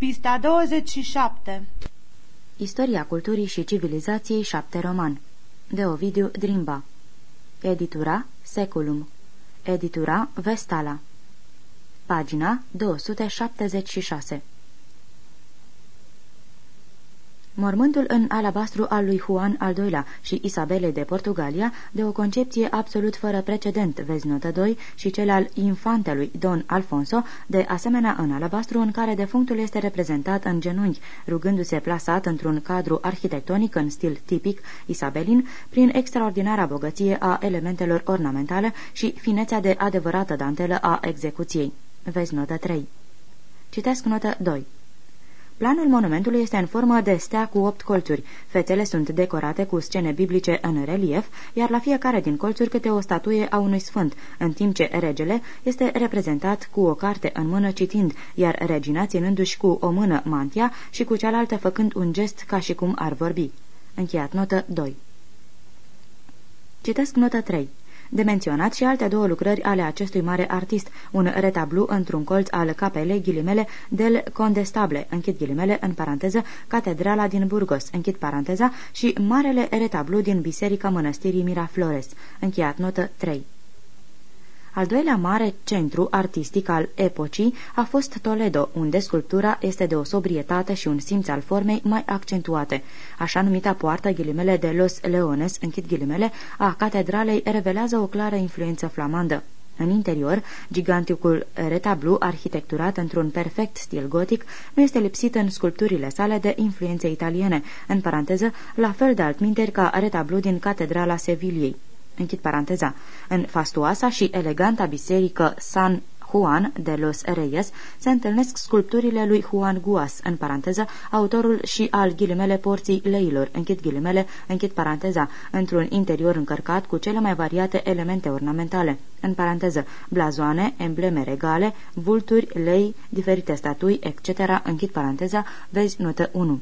Pista 27 Istoria culturii și civilizației 7 roman. De Ovidiu Drimba. Editura Seculum. Editura Vestala. Pagina 276 Mormântul în alabastru al lui Juan al II-lea și Isabelei de Portugalia, de o concepție absolut fără precedent, vezi notă 2, și cel al infantelui Don Alfonso, de asemenea în alabastru în care defunctul este reprezentat în genunchi, rugându-se plasat într-un cadru arhitectonic în stil tipic isabelin, prin extraordinara bogăție a elementelor ornamentale și finețea de adevărată dantelă a execuției. Vezi notă 3. Citesc notă 2. Planul monumentului este în formă de stea cu opt colțuri. Fețele sunt decorate cu scene biblice în relief, iar la fiecare din colțuri câte o statuie a unui sfânt, în timp ce regele este reprezentat cu o carte în mână citind, iar regina ținându-și cu o mână mantia și cu cealaltă făcând un gest ca și cum ar vorbi. Încheiat notă 2 Citesc notă 3 de menționat și alte două lucrări ale acestui mare artist, un retablu într-un colț al capelei ghilimele del Condestable, închid ghilimele, în paranteză, Catedrala din Burgos, închid paranteza, și marele retablu din Biserica Mănăstirii Miraflores, încheiat notă 3. Al doilea mare centru artistic al epocii a fost Toledo, unde sculptura este de o sobrietate și un simț al formei mai accentuate. Așa numita poartă ghilimele de Los Leones, închid ghilimele, a catedralei revelează o clară influență flamandă. În interior, giganticul retablu, arhitecturat într-un perfect stil gotic, nu este lipsit în sculpturile sale de influențe italiene, în paranteză, la fel de altminteri ca retablu din Catedrala Seviliei închid paranteza, în fastuoasa și eleganta biserică San Juan de los Reyes se întâlnesc sculpturile lui Juan Guas, în paranteză, autorul și al ghilimele porții leilor, închid ghilimele, închid paranteza, într-un interior încărcat cu cele mai variate elemente ornamentale, în paranteză, blazoane, embleme regale, vulturi, lei, diferite statui, etc., închid paranteza, vezi notă 1.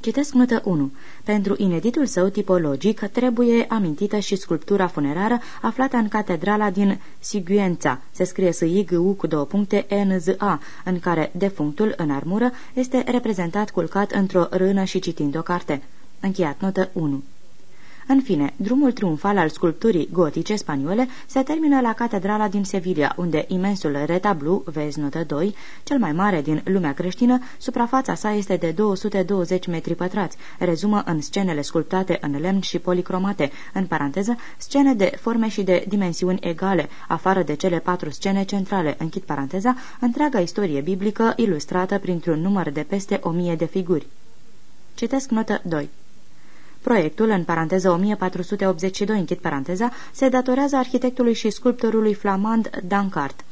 Citesc notă 1. Pentru ineditul său tipologic trebuie amintită și sculptura funerară aflată în catedrala din Siguența, se scrie s i g u cu două puncte n z a în care defunctul în armură este reprezentat culcat într-o rână și citind o carte. Încheiat notă 1. În fine, drumul triumfal al sculpturii gotice spaniole se termină la catedrala din Sevilla, unde imensul retablu, vezi notă 2, cel mai mare din lumea creștină, suprafața sa este de 220 metri pătrați, rezumă în scenele sculptate în lemn și policromate, în paranteză, scene de forme și de dimensiuni egale, afară de cele patru scene centrale, închid paranteza, întreaga istorie biblică ilustrată printr-un număr de peste o mie de figuri. Citesc notă 2. Proiectul, în paranteză 1482, închid paranteza, se datorează arhitectului și sculptorului flamand Dancart.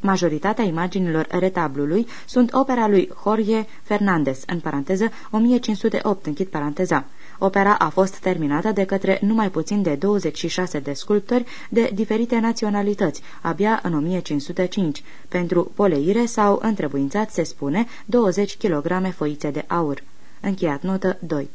Majoritatea imaginilor retablului sunt opera lui Jorge Fernandez, în paranteză 1508, închid paranteza. Opera a fost terminată de către numai puțin de 26 de sculptori de diferite naționalități, abia în 1505. Pentru poleire s-au întrebuințat, se spune, 20 kg foițe de aur. Încheiat notă 2.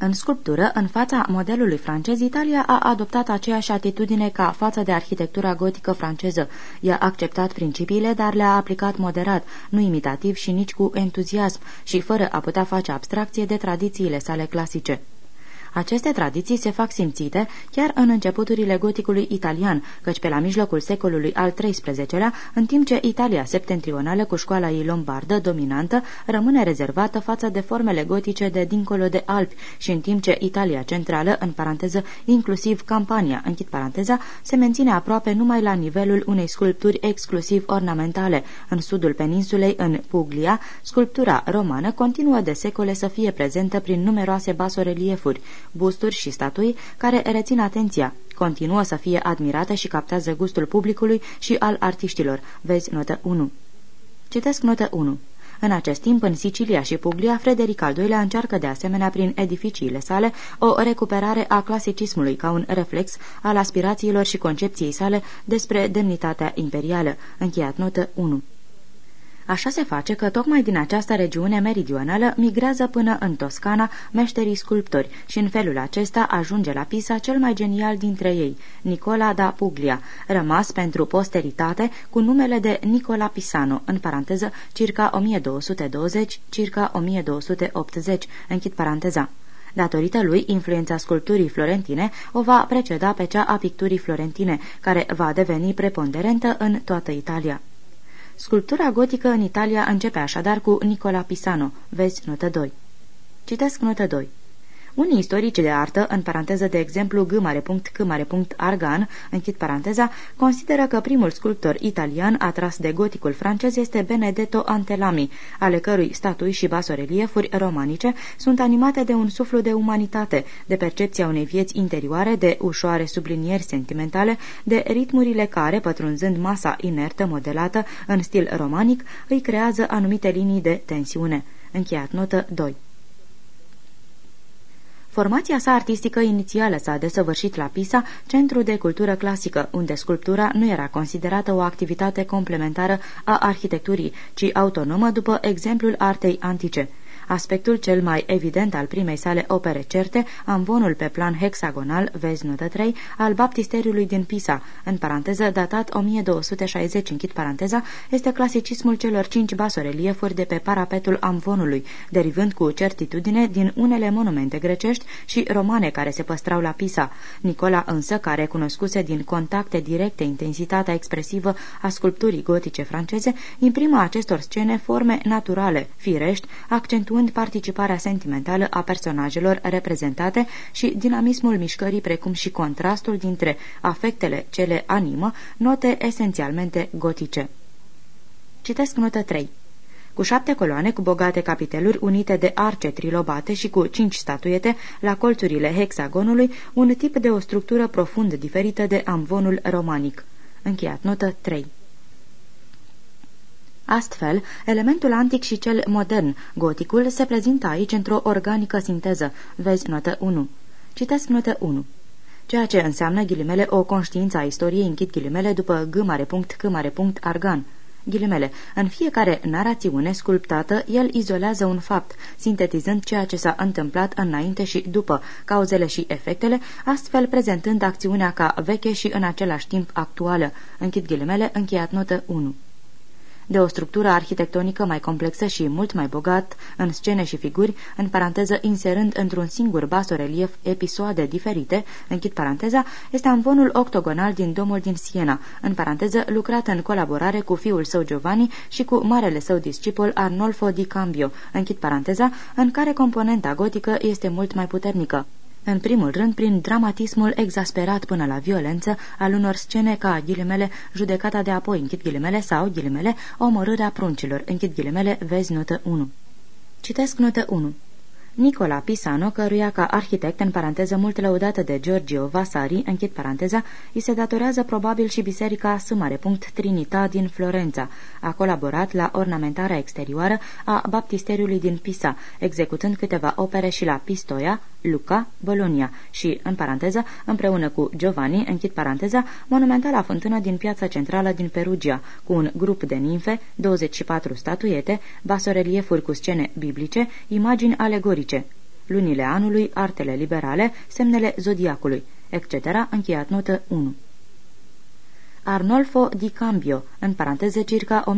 În sculptură, în fața modelului francez, Italia a adoptat aceeași atitudine ca față de arhitectura gotică franceză. I-a acceptat principiile, dar le-a aplicat moderat, nu imitativ și nici cu entuziasm și fără a putea face abstracție de tradițiile sale clasice. Aceste tradiții se fac simțite chiar în începuturile goticului italian, căci pe la mijlocul secolului al XIII-lea, în timp ce Italia septentrională cu școala ei lombardă dominantă rămâne rezervată față de formele gotice de dincolo de Alpi și în timp ce Italia centrală, în paranteză inclusiv Campania, închid paranteza, se menține aproape numai la nivelul unei sculpturi exclusiv ornamentale. În sudul peninsulei, în Puglia, sculptura romană continuă de secole să fie prezentă prin numeroase basoreliefuri, busturi și statui care rețin atenția, continuă să fie admirată și captează gustul publicului și al artiștilor. Vezi notă 1. Citesc notă 1. În acest timp, în Sicilia și Puglia, Frederic al II-lea încearcă de asemenea prin edificiile sale o recuperare a clasicismului ca un reflex al aspirațiilor și concepției sale despre demnitatea imperială. Încheiat notă 1. Așa se face că tocmai din această regiune meridională migrează până în Toscana meșterii sculptori și în felul acesta ajunge la Pisa cel mai genial dintre ei, Nicola da Puglia, rămas pentru posteritate cu numele de Nicola Pisano, în paranteză circa 1220, circa 1280, închid paranteza. Datorită lui, influența sculpturii florentine o va preceda pe cea a picturii florentine, care va deveni preponderentă în toată Italia. Sculptura gotică în Italia începe așadar cu Nicola Pisano. Vezi notă 2. Citesc notă 2. Unii istorici de artă, în paranteză de exemplu Argan, închid paranteza, consideră că primul sculptor italian atras de goticul francez este Benedetto Antelami, ale cărui statui și basoreliefuri romanice sunt animate de un suflu de umanitate, de percepția unei vieți interioare, de ușoare sublinieri sentimentale, de ritmurile care, pătrunzând masa inertă modelată în stil romanic, îi creează anumite linii de tensiune. Încheiat notă 2. Formația sa artistică inițială s-a desăvârșit la Pisa, centru de cultură clasică, unde sculptura nu era considerată o activitate complementară a arhitecturii, ci autonomă după exemplul artei antice. Aspectul cel mai evident al primei sale opere certe, amvonul pe plan hexagonal, vezi notă 3, al baptisteriului din Pisa, în paranteză datat 1260, închid paranteza, este clasicismul celor cinci basoreliefuri de pe parapetul amvonului, derivând cu certitudine din unele monumente grecești și romane care se păstrau la Pisa. Nicola însă, care cunoscuse din contacte directe intensitatea expresivă a sculpturii gotice franceze, imprimă acestor scene forme naturale, firești, accentuând accentuând participarea sentimentală a personajelor reprezentate și dinamismul mișcării, precum și contrastul dintre afectele ce le animă, note esențialmente gotice. Citesc notă 3 cu șapte coloane cu bogate capiteluri unite de arce trilobate și cu cinci statuete la colțurile hexagonului, un tip de o structură profund diferită de amvonul romanic. Încheiat notă 3 Astfel, elementul antic și cel modern, goticul, se prezintă aici într-o organică sinteză. Vezi notă 1. Citesc notă 1 ceea ce înseamnă ghilimele o conștiință a istoriei închid ghilimele după g mare punct c mare punct argan. Ghilimele. În fiecare narațiune sculptată, el izolează un fapt, sintetizând ceea ce s-a întâmplat înainte și după, cauzele și efectele, astfel prezentând acțiunea ca veche și în același timp actuală. Închid ghilimele, încheiat notă 1 de o structură arhitectonică mai complexă și mult mai bogat în scene și figuri, în paranteză inserând într-un singur basorelief episoade diferite, închid paranteza, este amvonul octogonal din domul din Siena, în paranteză lucrat în colaborare cu fiul său Giovanni și cu marele său discipol Arnolfo di Cambio, închid paranteza, în care componenta gotică este mult mai puternică în primul rând prin dramatismul exasperat până la violență al unor scene ca ghilimele, judecata de apoi, închid ghilimele, sau ghilimele, omorârea pruncilor, închid ghilimele, vezi notă 1. Citesc notă 1. Nicola Pisano, căruia ca arhitect, în paranteză mult lăudată de Giorgio Vasari, închid paranteza, îi se datorează probabil și biserica S. Trinita din Florența. A colaborat la ornamentarea exterioară a baptisteriului din Pisa, executând câteva opere și la Pistoia, Luca, Bologna și, în paranteză, împreună cu Giovanni, închid paranteza, monumentala fântână din piața centrală din Perugia, cu un grup de ninfe, 24 statuete, basoreliefuri cu scene biblice, imagini alegorice politice, lunile anului, artele liberale, semnele zodiacului, etc., încheiat notă 1. Arnolfo di Cambio, în paranteze circa 1245-1302,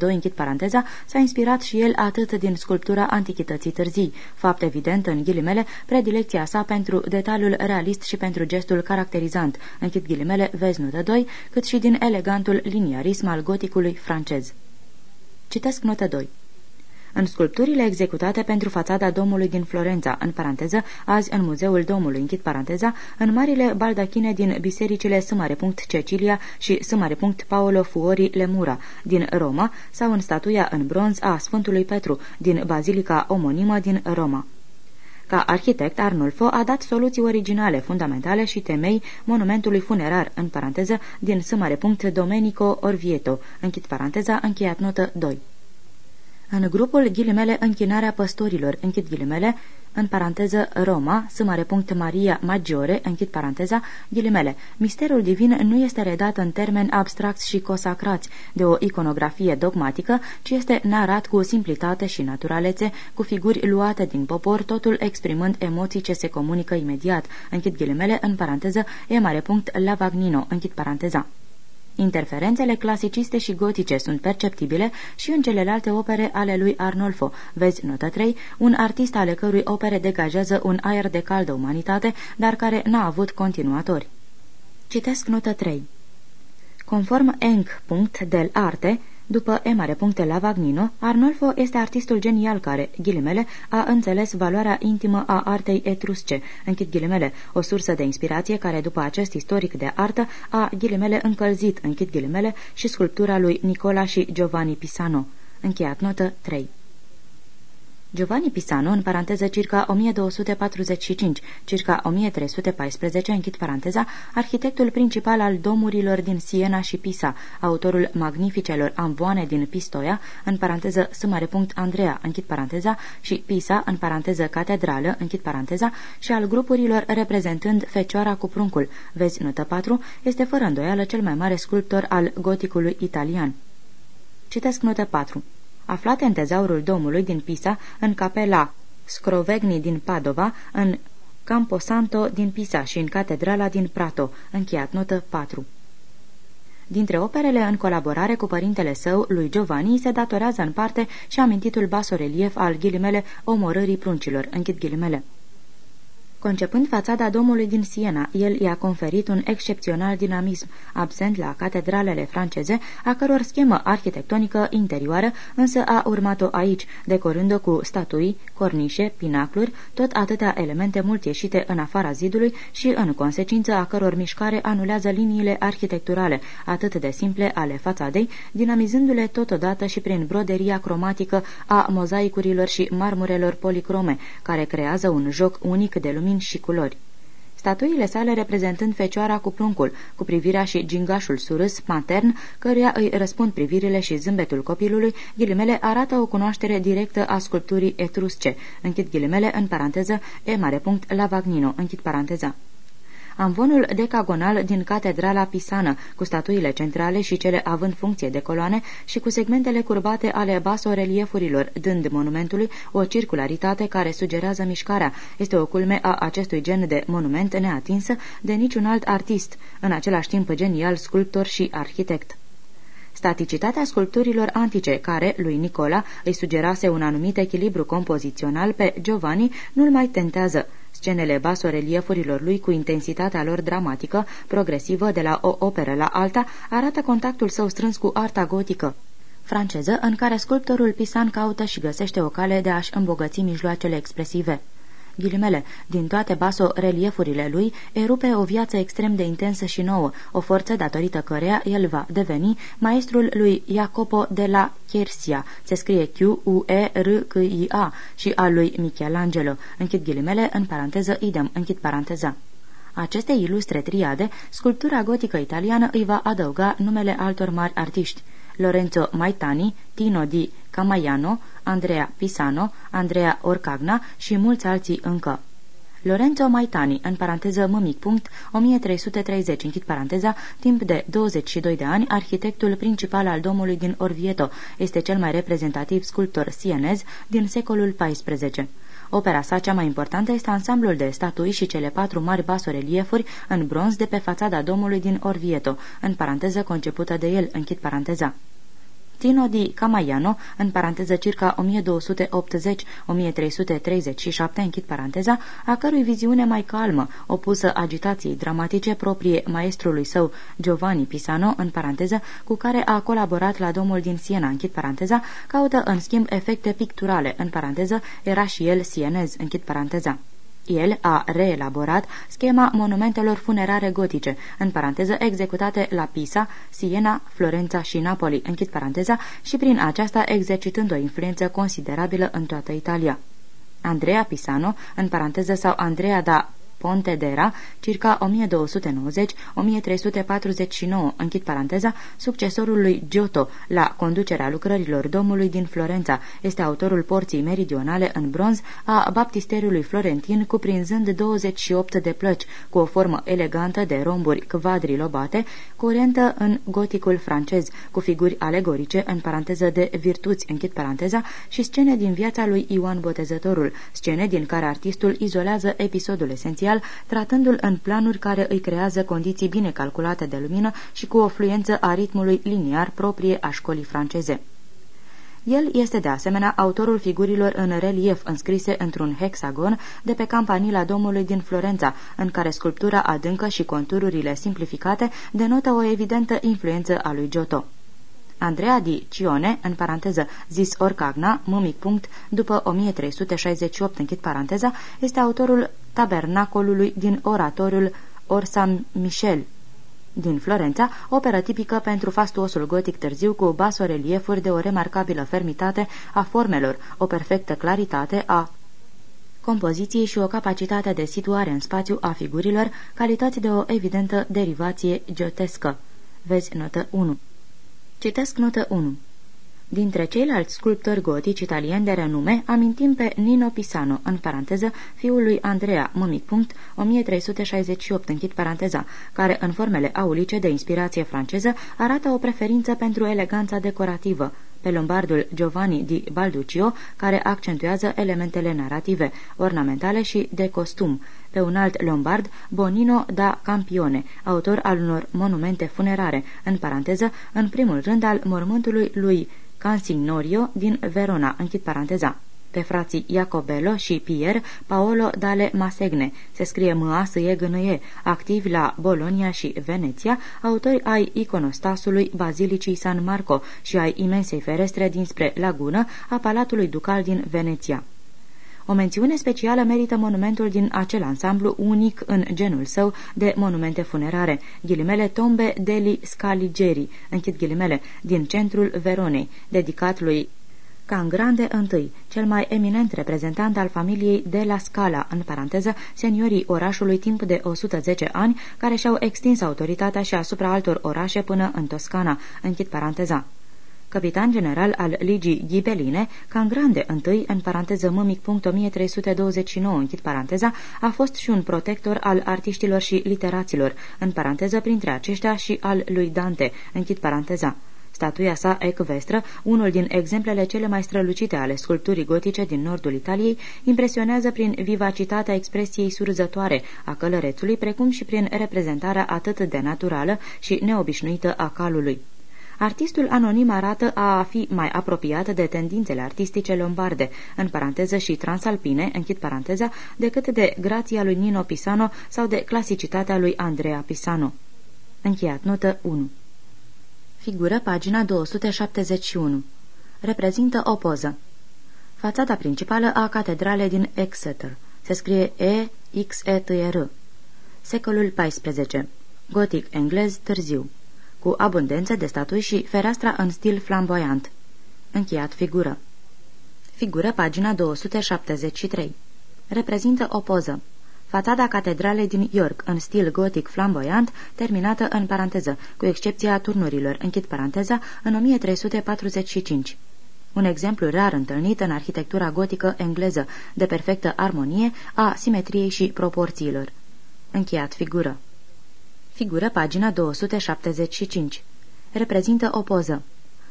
închid paranteza, s-a inspirat și el atât din sculptura antichității târzii, fapt evident în ghilimele predilecția sa pentru detaliul realist și pentru gestul caracterizant, închid ghilimele, vezi notă 2, cât și din elegantul liniarism al goticului francez. Citesc notă 2 în sculpturile executate pentru fațada domului din Florența, în paranteză, azi în Muzeul Domului, închid paranteza, în marile baldachine din bisericile S. Cecilia și S. Paolo Fuori Lemura din Roma sau în statuia în bronz a Sfântului Petru din bazilica omonimă din Roma. Ca arhitect, Arnulfo a dat soluții originale, fundamentale și temei monumentului funerar, în paranteză, din S. Domenico Orvieto, închid paranteza, încheiat notă 2. În grupul ghilimele închinarea păstorilor, închid ghilimele, în paranteză Roma, sumare punct Maria Maggiore, închid paranteza, ghilimele. Misterul divin nu este redat în termeni abstracți și consacrați de o iconografie dogmatică, ci este narat cu simplitate și naturalețe, cu figuri luate din popor, totul exprimând emoții ce se comunică imediat, închid ghilimele, în paranteză, e mare punct Lavagnino, închid paranteza. Interferențele clasiciste și gotice sunt perceptibile și în celelalte opere ale lui Arnolfo. Vezi notă 3, un artist ale cărui opere degajează un aer de caldă umanitate, dar care n-a avut continuatori. Citesc notă 3. Conform Enc. del Arte, după puncte la Vagnino, Arnolfo este artistul genial care, ghilimele, a înțeles valoarea intimă a artei etrusce, închid ghilimele, o sursă de inspirație care, după acest istoric de artă, a ghilimele încălzit, închid ghilimele, și sculptura lui Nicola și Giovanni Pisano. Încheiat notă 3. Giovanni Pisano, în paranteză circa 1245, circa 1314, închid paranteza, arhitectul principal al domurilor din Siena și Pisa, autorul magnificelor amboane din Pistoia, în paranteză sumare punct Andrea, închid paranteza, și Pisa, în paranteză catedrală, închid paranteza, și al grupurilor reprezentând Fecioara cu pruncul, vezi notă 4, este fără îndoială cel mai mare sculptor al goticului italian. Citesc notă 4 aflate în tezaurul domului din Pisa, în capela Scrovegni din Padova, în Camposanto din Pisa și în catedrala din Prato, încheiat notă 4. Dintre operele în colaborare cu părintele său, lui Giovanni, se datorează în parte și amintitul basorelief al ghilimele omorârii pruncilor, închid ghilimele. Concepând fațada domului din Siena, el i-a conferit un excepțional dinamism, absent la catedralele franceze, a căror schemă arhitectonică interioară însă a urmat-o aici, decorând-o cu statui, cornișe, pinacluri, tot atâtea elemente mult ieșite în afara zidului și, în consecință, a căror mișcare anulează liniile arhitecturale, atât de simple ale fațadei, dinamizându-le totodată și prin broderia cromatică a mozaicurilor și marmurelor policrome, care creează un joc unic de lumini lumini și culori. Statuile sale reprezentând fecioara cu pruncul, cu privirea și gingașul surâs, matern, căruia îi răspund privirile și zâmbetul copilului, ghilimele arată o cunoaștere directă a sculpturii etrusce, închid ghilimele în paranteză, e mare punct la Vagnino, închid paranteza amvonul decagonal din catedrala pisană, cu statuile centrale și cele având funcție de coloane și cu segmentele curbate ale basoreliefurilor, dând monumentului o circularitate care sugerează mișcarea. Este o culme a acestui gen de monument neatinsă de niciun alt artist, în același timp genial sculptor și arhitect. Staticitatea sculpturilor antice, care, lui Nicola, îi sugerase un anumit echilibru compozițional pe Giovanni, nu-l mai tentează. Scenele basoreliefurilor lui cu intensitatea lor dramatică, progresivă de la o operă la alta, arată contactul său strâns cu arta gotică franceză, în care sculptorul Pisan caută și găsește o cale de a-și îmbogăți mijloacele expresive ghilimele, din toate baso-reliefurile lui, erupe o viață extrem de intensă și nouă, o forță datorită căreia el va deveni maestrul lui Jacopo de la Chiersia, se scrie Q-U-E-R-C-I-A, și al lui Michelangelo, închid ghilimele, în paranteză idem, închid paranteza. Aceste ilustre triade, sculptura gotică italiană îi va adăuga numele altor mari artiști. Lorenzo Maitani, Tino di Camaiano, Andrea Pisano, Andrea Orcagna și mulți alții încă. Lorenzo Maitani, în paranteză mămic punct, 1330, închid paranteza, timp de 22 de ani, arhitectul principal al domului din Orvieto, este cel mai reprezentativ sculptor sienez din secolul XIV. Opera sa cea mai importantă este ansamblul de statui și cele patru mari basoreliefuri în bronz de pe fațada domului din Orvieto, în paranteză concepută de el, închid paranteza. Tino di Camaiano, în paranteză circa 1280-1337, închid paranteza, a cărui viziune mai calmă, opusă agitației dramatice proprie maestrului său Giovanni Pisano, în paranteză, cu care a colaborat la domul din Siena, închid paranteza, caută în schimb efecte picturale, în paranteză, era și el sienez, închid paranteza. El a reelaborat schema monumentelor funerare gotice, în paranteză executate la Pisa, Siena, Florența și Napoli, închid paranteza, și prin aceasta exercitând o influență considerabilă în toată Italia. Andrea Pisano, în paranteză sau Andrea da Pontedera, circa 1290-1349, închid paranteza, succesorul lui Giotto la conducerea lucrărilor domului din Florența. Este autorul porții meridionale în bronz a baptisteriului florentin, cuprinzând 28 de plăci, cu o formă elegantă de romburi quadrilobate, curentă în goticul francez, cu figuri alegorice, în paranteză de virtuți, închid paranteza, și scene din viața lui Ioan Botezătorul, scene din care artistul izolează episodul esențial, tratându-l în planuri care îi creează condiții bine calculate de lumină și cu o fluență a ritmului liniar proprie a școlii franceze. El este de asemenea autorul figurilor în relief înscrise într-un hexagon de pe campanila domului din Florența, în care sculptura adâncă și contururile simplificate denotă o evidentă influență a lui Giotto. Andrea di Cione, în paranteză zis Orcagna, mâmic punct, după 1368, închid paranteza, este autorul tabernacolului din oratoriul Orsan Michel, din Florența, operă tipică pentru fastuosul gotic târziu cu basoreliefuri de o remarcabilă fermitate a formelor, o perfectă claritate a compoziției și o capacitate de situare în spațiu a figurilor, calități de o evidentă derivație geotescă. Vezi notă 1. Citesc notă 1. Dintre ceilalți sculptori gotici italieni de renume, amintim pe Nino Pisano, în paranteză, fiul lui Andrea, mămic punct, 1368, închid paranteza, care, în formele aulice de inspirație franceză, arată o preferință pentru eleganța decorativă, pe lombardul Giovanni di Balduccio, care accentuează elementele narrative, ornamentale și de costum, pe un alt lombard, Bonino da Campione, autor al unor monumente funerare, în paranteză, în primul rând al mormântului lui Cansignorio din Verona, închid paranteza pe frații Iacobello și Pier Paolo Dale Masegne, se scrie m a s e g n e. Activi la Bologna și Veneția, autori ai iconostasului Bazilicii San Marco și ai imensei ferestre dinspre lagună a Palatului Ducal din Veneția. O mențiune specială merită monumentul din acel ansamblu unic în genul său de monumente funerare, ghilimele Tombe deli Scaligeri, închid ghilimele, din centrul Veronei, dedicat lui Cangrande I, cel mai eminent reprezentant al familiei de la Scala, în paranteză, seniorii orașului timp de 110 ani, care și-au extins autoritatea și asupra altor orașe până în Toscana, închid paranteza capitan general al Ligii Ghibeline, Cangrande I, în paranteză mămic punct 1329, închid paranteza, a fost și un protector al artiștilor și literaților, în paranteză printre aceștia și al lui Dante, închid paranteza. Statuia sa ecvestră, unul din exemplele cele mai strălucite ale sculpturii gotice din nordul Italiei, impresionează prin vivacitatea expresiei surzătoare a călărețului, precum și prin reprezentarea atât de naturală și neobișnuită a calului. Artistul anonim arată a fi mai apropiat de tendințele artistice lombarde, în paranteză și transalpine, închid paranteza, decât de grația lui Nino Pisano sau de clasicitatea lui Andrea Pisano. Încheiat notă 1 Figură pagina 271 Reprezintă o poză Fațada principală a catedralei din Exeter se scrie E-X-E-T-R Secolul XIV Gotic englez târziu cu abundență de statui și fereastra în stil flamboyant. Încheiat figură. Figură pagina 273. Reprezintă o poză. Fațada catedralei din York, în stil gotic flamboyant, terminată în paranteză, cu excepția turnurilor, închid paranteza, în 1345. Un exemplu rar întâlnit în arhitectura gotică engleză, de perfectă armonie a simetriei și proporțiilor. Încheiat figură. Figură pagina 275. Reprezintă o poză.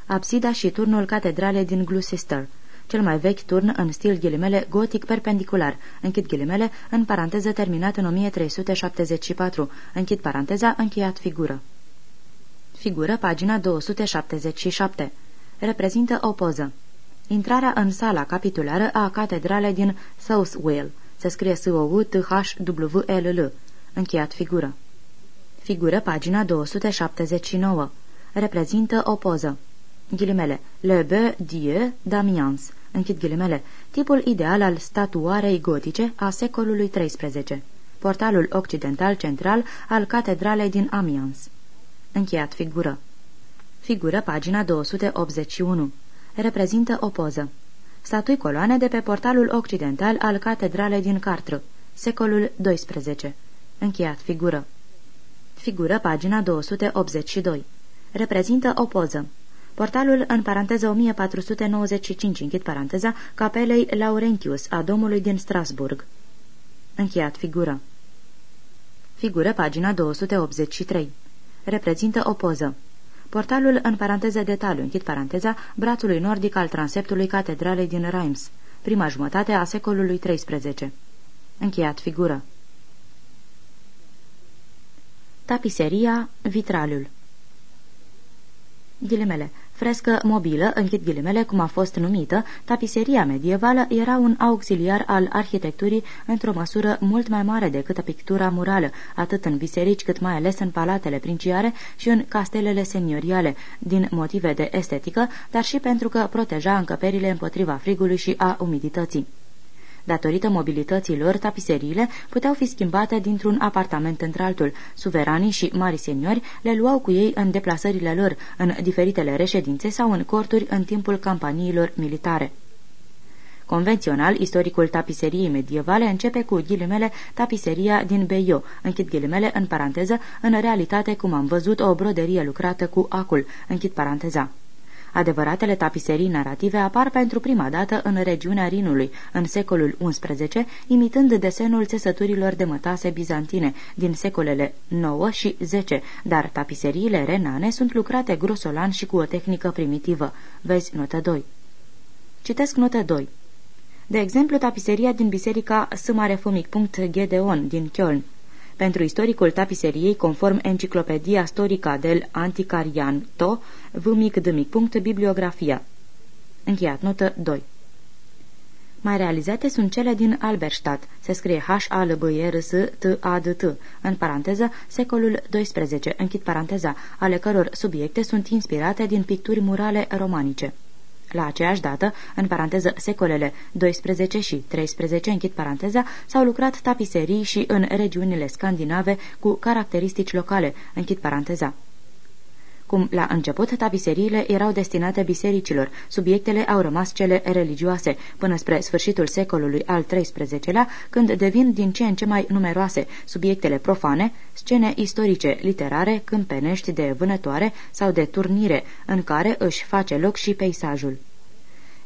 Absida și turnul catedralei din Gloucester, cel mai vechi turn în stil ghilimele gotic perpendicular, închid ghilimele, în paranteză terminat în 1374, închid paranteza, încheiat figură. Figură pagina 277. Reprezintă o poză. Intrarea în sala capitulară a catedralei din Southwell. Se scrie s o u t h w l l Încheiat figură. Figură pagina 279. Reprezintă o poză. Ghilimele. Le Beau Dieu d'Amiens. Închid ghilimele. Tipul ideal al statuarei gotice a secolului XIII. Portalul occidental central al catedralei din Amiens. Încheiat figură. Figură pagina 281. Reprezintă o poză. Statui coloane de pe portalul occidental al catedralei din Cartră secolul XII. Încheiat figură. Figură pagina 282. Reprezintă o poză. Portalul în paranteză 1495, închid paranteza, capelei Laurentius, a domului din Strasburg. Încheiat figură. Figură pagina 283. Reprezintă o poză. Portalul în paranteză detaliu, închid paranteza, brațului nordic al transeptului catedralei din Reims, prima jumătate a secolului XIII. Încheiat figură. Tapiseria, vitraliul Ghilimele. Frescă mobilă, închid ghilimele, cum a fost numită, tapiseria medievală era un auxiliar al arhitecturii într-o măsură mult mai mare decât pictura murală, atât în biserici cât mai ales în palatele princiare și în castelele senioriale, din motive de estetică, dar și pentru că proteja încăperile împotriva frigului și a umidității. Datorită mobilității lor, tapiseriile puteau fi schimbate dintr-un apartament într-altul. Suveranii și mari seniori le luau cu ei în deplasările lor, în diferitele reședințe sau în corturi în timpul campaniilor militare. Convențional, istoricul tapiseriei medievale începe cu ghilimele tapiseria din Beio, închid ghilimele în paranteză, în realitate, cum am văzut, o broderie lucrată cu acul, închid paranteza. Adevăratele tapiserii narrative apar pentru prima dată în regiunea Rinului, în secolul XI, imitând desenul țesăturilor de mătase bizantine din secolele 9 și 10, dar tapiseriile renane sunt lucrate grosolan și cu o tehnică primitivă. Vezi notă 2. Citesc notă 2. De exemplu, tapiseria din biserica Gedeon din Köln, pentru istoricul tapiseriei, conform Enciclopedia Storica del Anticarianto, v mic d mic punct, bibliografia. Încheiat, notă 2. Mai realizate sunt cele din Alberstadt, se scrie h a l b e r s t a d t în paranteză, secolul XII, închid paranteza, ale căror subiecte sunt inspirate din picturi murale romanice. La aceeași dată, în paranteză secolele 12 și 13, închid paranteza, s-au lucrat tapiserii și în regiunile scandinave cu caracteristici locale, închid paranteza. Cum la început, tapiseriile erau destinate bisericilor, subiectele au rămas cele religioase, până spre sfârșitul secolului al XIII-lea, când devin din ce în ce mai numeroase subiectele profane, scene istorice, literare, câmpenești de vânătoare sau de turnire, în care își face loc și peisajul.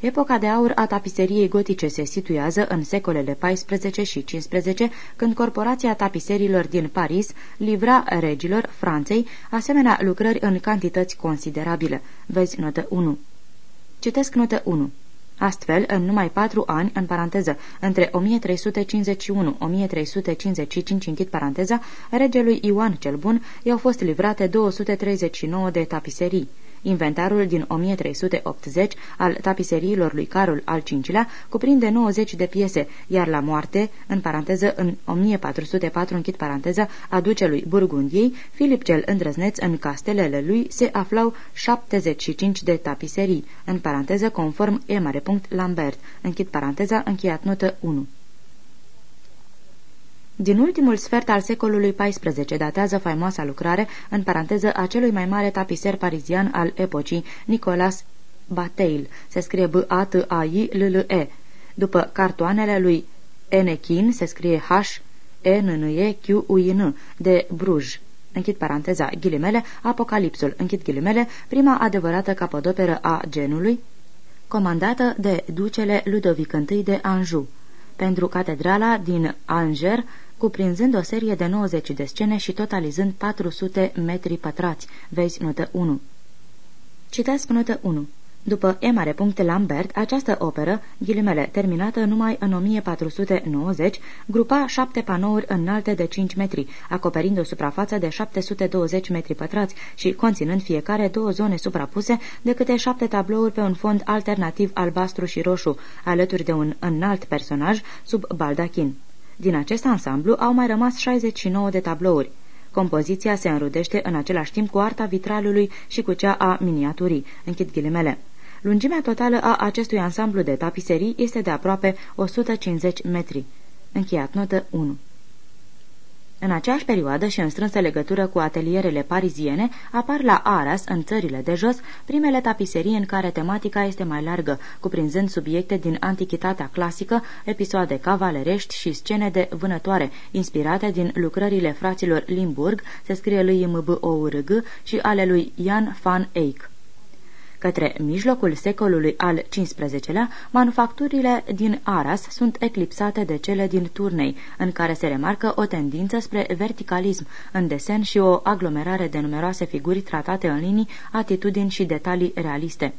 Epoca de aur a tapiseriei gotice se situează în secolele XIV și XV, când corporația tapiserilor din Paris livra regilor Franței asemenea lucrări în cantități considerabile. Vezi notă 1. Citesc notă 1. Astfel, în numai patru ani, în paranteză, între 1351-1355, închid paranteza, regelui Ioan cel Bun i-au fost livrate 239 de tapiserii. Inventarul din 1380 al tapiseriilor lui Carol al V-lea cuprinde 90 de piese, iar la moarte, în paranteză în 1404 închid paranteză, a ducelui Burgundiei, Filip cel Îndrăzneț în castelele lui se aflau 75 de tapiserii, în paranteză conform E mare punct Lambert, închid paranteza, încheiat notă 1. Din ultimul sfert al secolului XIV datează faimoasa lucrare, în paranteză, a celui mai mare tapiser parizian al epocii, Nicolas Bataille, se scrie B-A-T-A-I-L-L-E. După cartoanele lui Enechin, se scrie H-E-N-N-E-Q-U-I-N, de Bruj. Închid paranteza, ghilimele, Apocalipsul, închid ghilimele, prima adevărată capodoperă a genului, comandată de ducele Ludovic I de Anjou. Pentru catedrala din Angers, cuprinzând o serie de 90 de scene și totalizând 400 metri pătrați. Vezi notă 1. Citesc notă 1. După E. Lambert, această operă, ghilimele, terminată numai în 1490, grupa șapte panouri înalte de 5 metri, acoperind o suprafață de 720 metri pătrați și conținând fiecare două zone suprapuse de câte șapte tablouri pe un fond alternativ albastru și roșu, alături de un înalt personaj sub baldachin. Din acest ansamblu au mai rămas 69 de tablouri. Compoziția se înrudește în același timp cu arta vitralului și cu cea a miniaturii. Închid ghilimele. Lungimea totală a acestui ansamblu de tapiserii este de aproape 150 metri. Încheiat notă 1 În aceeași perioadă și în strânsă legătură cu atelierele pariziene, apar la Aras, în țările de jos, primele tapiserii în care tematica este mai largă, cuprinzând subiecte din antichitatea clasică, episoade cavalerești și scene de vânătoare, inspirate din lucrările fraților Limburg, se scrie lui M.B. Ourg și ale lui Jan van Eyck. Către mijlocul secolului al XV-lea, manufacturile din Aras sunt eclipsate de cele din Turnei, în care se remarcă o tendință spre verticalism în desen și o aglomerare de numeroase figuri tratate în linii, atitudini și detalii realiste.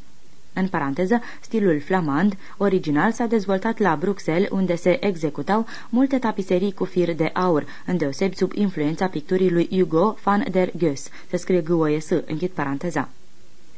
În paranteză, stilul flamand original s-a dezvoltat la Bruxelles, unde se executau multe tapiserii cu fir de aur, îndeosebi sub influența picturii lui Hugo van der Goes, se scrie g închid paranteza.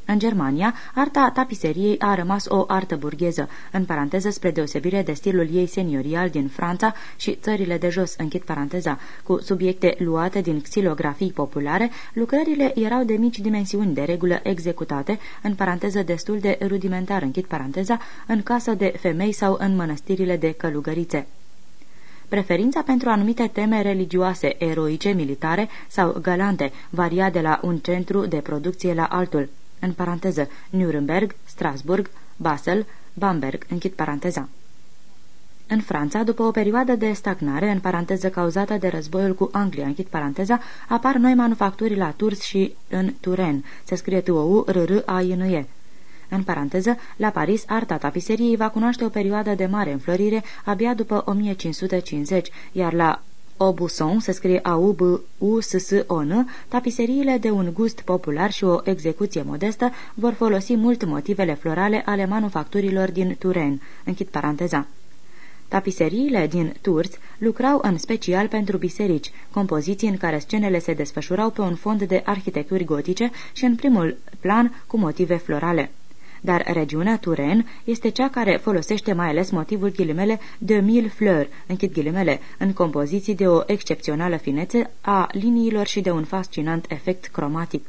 În Germania, arta tapiseriei a rămas o artă burgheză, în paranteză spre deosebire de stilul ei seniorial din Franța și țările de jos, închid paranteza, cu subiecte luate din xilografii populare, lucrările erau de mici dimensiuni, de regulă executate, în paranteză destul de rudimentar, închid paranteza, în casă de femei sau în mănăstirile de călugărițe. Preferința pentru anumite teme religioase, eroice, militare sau galante varia de la un centru de producție la altul în paranteză Nuremberg, Strasburg, Basel, Bamberg, închid paranteza. În Franța, după o perioadă de stagnare, în paranteză cauzată de războiul cu Anglia, închid paranteza, apar noi manufacturi la Tours și în Turen. Se scrie t o u r r a i n -E. În paranteză, la Paris, arta tapiseriei va cunoaște o perioadă de mare înflorire abia după 1550, iar la Aubusson se scrie a u b u s s o n tapiseriile de un gust popular și o execuție modestă vor folosi mult motivele florale ale manufacturilor din Turen. Închid paranteza. Tapiseriile din Tours lucrau în special pentru biserici, compoziții în care scenele se desfășurau pe un fond de arhitecturi gotice și în primul plan cu motive florale dar regiunea Turen este cea care folosește mai ales motivul ghilimele de mille fleurs, închid ghilimele, în compoziții de o excepțională finețe a liniilor și de un fascinant efect cromatic.